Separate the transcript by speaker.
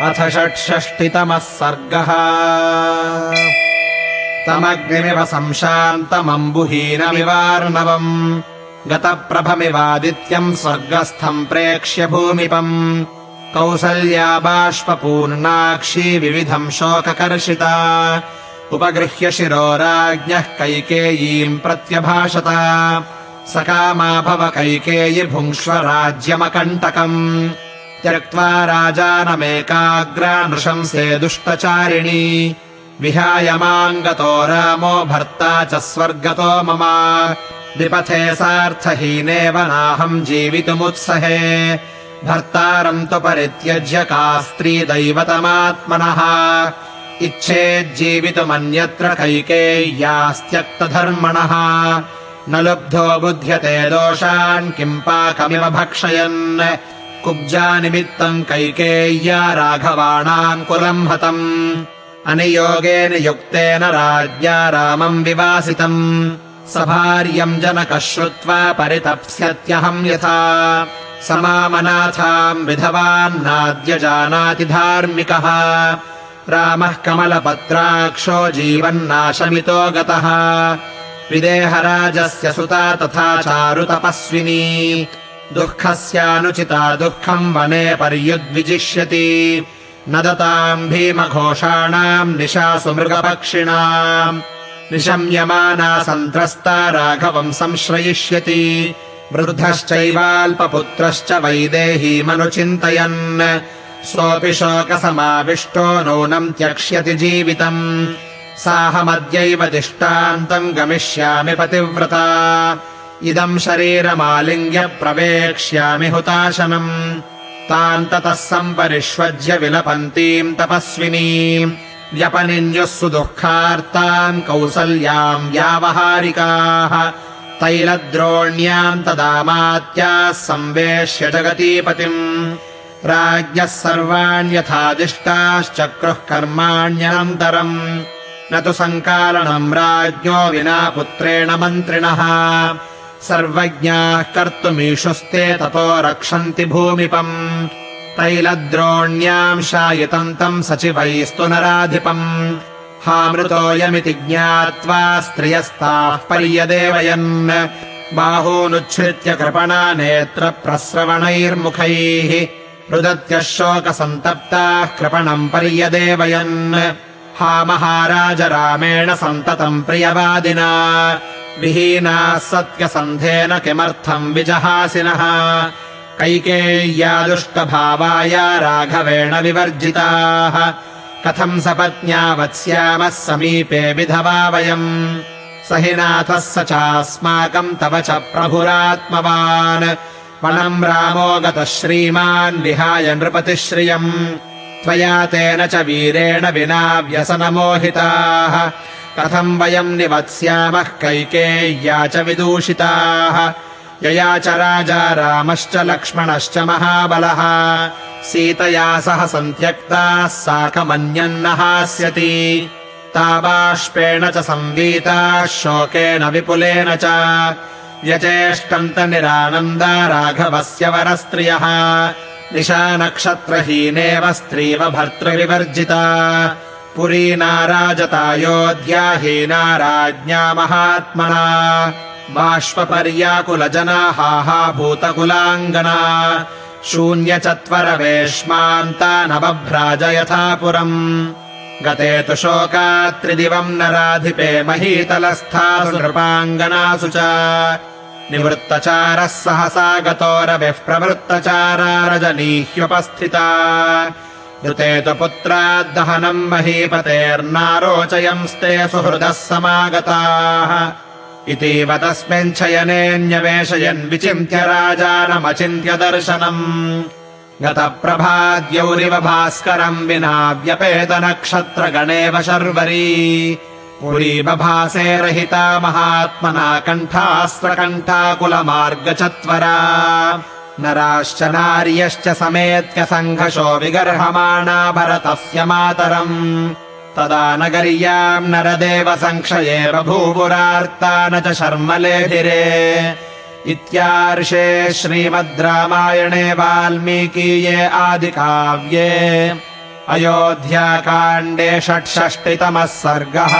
Speaker 1: अथ षट्षष्टितमः सर्गः। तमग्निमिव संशान्तमम्बुहीनमिवार्णवम्। गतप्रभमिवादित्यम् स्वर्गस्थम् प्रेक्ष्य भूमिपम्। कौसल्या बाष्पूर्णाक्षी विविधम् शोककर्षिता। उपगृह्य शिरो राज्ञः कैकेयीम् प्रत्यभाषत। सकामा भव कैकेयि भुङ्क्ष्व राज्यमकण्टकम् त्यक्त्वा राजानमेकाग्रा नृशंसे दुष्टचारिणी। विहाय माम् गतो रामो भर्ता च स्वर्गतो मम। विपथे सार्थहीनेव नाहम् जीवितुमुत्सहे। भर्तारम् तु परित्यज्य का स्त्री दैवतमात्मनः। इच्छेज्जीवितुमन्यत्र कैकेय्यास्त्यक्तधर्मणः। न लुब्धो बुध्यते दोषान् किम् पाकमिव भक्षयन् कुब्जानिमित्तम् कैकेय्या राघवाणाम् कुलम् हतम्। अनियोगेन युक्तेन राज्ञा रामम् विवासितम्। सभार्यम् जनकः श्रुत्वा परितप्स्यत्यहम् यथा समामनाथाम् विधवान्नाद्य जानाति धार्मिकः। रामः कमलपत्राक्षो जीवन्नाशमितो गतः। विदेहराजस्य सुता तथा चारुतपस्विनी दुःखस्यानुचिता दुःखम् वने पर्युद्विजिष्यति। न दताम् भीमघोषाणाम् निशासु मृगपक्षिणाम्। निशम्यमाना सन्त्रस्ता राघवम् संश्रयिष्यति। वृद्धश्चैवाल्पपुत्रश्च वैदेहीमनुचिन्तयन् सोऽपि शोकसमाविष्टो नूनम् त्यक्ष्यति जीवितम्। साहमद्यैव दिष्टान्तम् गमिष्यामि पतिव्रता इदम् शरीरमालिङ्ग्य प्रवेक्ष्यामि हुताशनम्। ताम् ततः सम्परिष्वज्य विलपन्तीम् तपस्विनी। व्यपनिञ्जुः सुदुःखार्ताम् कौसल्याम् व्यावहारिकाः। तैलद्रोण्याम् तदामात्याः संवेश्य जगतीपतिम्। राज्ञः सर्वाण्यथादिष्टाश्चक्रुः कर्माण्यनन्तरम्। न तु सङ्कालनम् राज्ञो विना पुत्रेण मन्त्रिणः सर्वज्ञाः कर्तुमीशुस्ते ततो रक्षन्ति भूमिपम्। तैलद्रोण्याम् शायितन्तम् सचिवैस्तु नराधिपम्। हामृतोऽयमिति ज्ञात्वा स्त्रियस्ताः पर्यदेवयन्। बाहूनुच्छ्रित्य कृपणा नेत्रप्रस्रवणैर्मुखैः। रुदत्यः शोकसन्तप्ताः कृपणम् पर्यदेवयन्। हा महाराज रामेण सन्ततम् प्रियवादिना विहीनाः सत्यसन्धेन किमर्थम् विजहासिनः। कैकेय्या दुष्टभावाय राघवेण विवर्जिताः। कथम् सपत्न्या वत्स्यामः समीपे विधवा वयम्। स हि नाथः स चास्माकम् तव च प्रभुरात्मवान्। वनम् रामो गतः श्रीमान् विहाय नृपतिश्रियम्। त्वया तेन च वीरेण विना व्यसनमोहिताः कथम् वयम् निवत्स्यामः कैकेय्या च विदूषिताः। यया च राजा रामश्च लक्ष्मणश्च महाबलः। सीतया सह सन्त्यक्ताः साकमन्यन्न हास्यति। ताबाष्पेण च संवीताः शोकेन विपुलेन च। व्यचेष्टन्त निरानन्दा राघवस्य वरस्त्रियः। निशानक्षत्रहीनेव स्त्रीव भर्तृविवर्जिता पुरी नाराजतायोध्याहीना राज्ञा महात्मना बाष्पर्याकुलजनाहा भूतकुलाङ्गना शून्यचत्वरवेश्मान्ता नवभ्राज यथा पुरम् गते तु शोकात्रिदिवम् नराधिपे महीतलस्थासु नृपाङ्गनासु च। निवृत्तचारः सहसा गतो रविः प्रवृत्तचारा रजनीह्युपस्थिता ऋते तु पुत्राद्दहनम् महीपतेर्नारोचयंस्ते सुहृदः समागताः। इतीव तस्मिन् शयनेऽन्यवेशयन् विचिन्त्य राजानमचिन्त्य दर्शनम्। गतप्रभाद्यौरिव भास्करम् विना व्यपेतनक्षत्रगणेव शर्वरी। पुरी बभासे रहिता महात्मना कण्ठास्त्रकण्ठाकुलमार्गचत्वरा नराश्च नार्यश्च समेत्य सङ्घशो विगर्हमाणा भरतस्य मातरम्। तदा नगर्याम् नरदेव सङ्क्षये बभूवुरार्ता न च शर्मलेभिरे। इत्यार्षे श्रीमद् रामायणे वाल्मीकीये आदिकाव्ये। अयोध्याकाण्डे षट्षष्टितमः सर्गः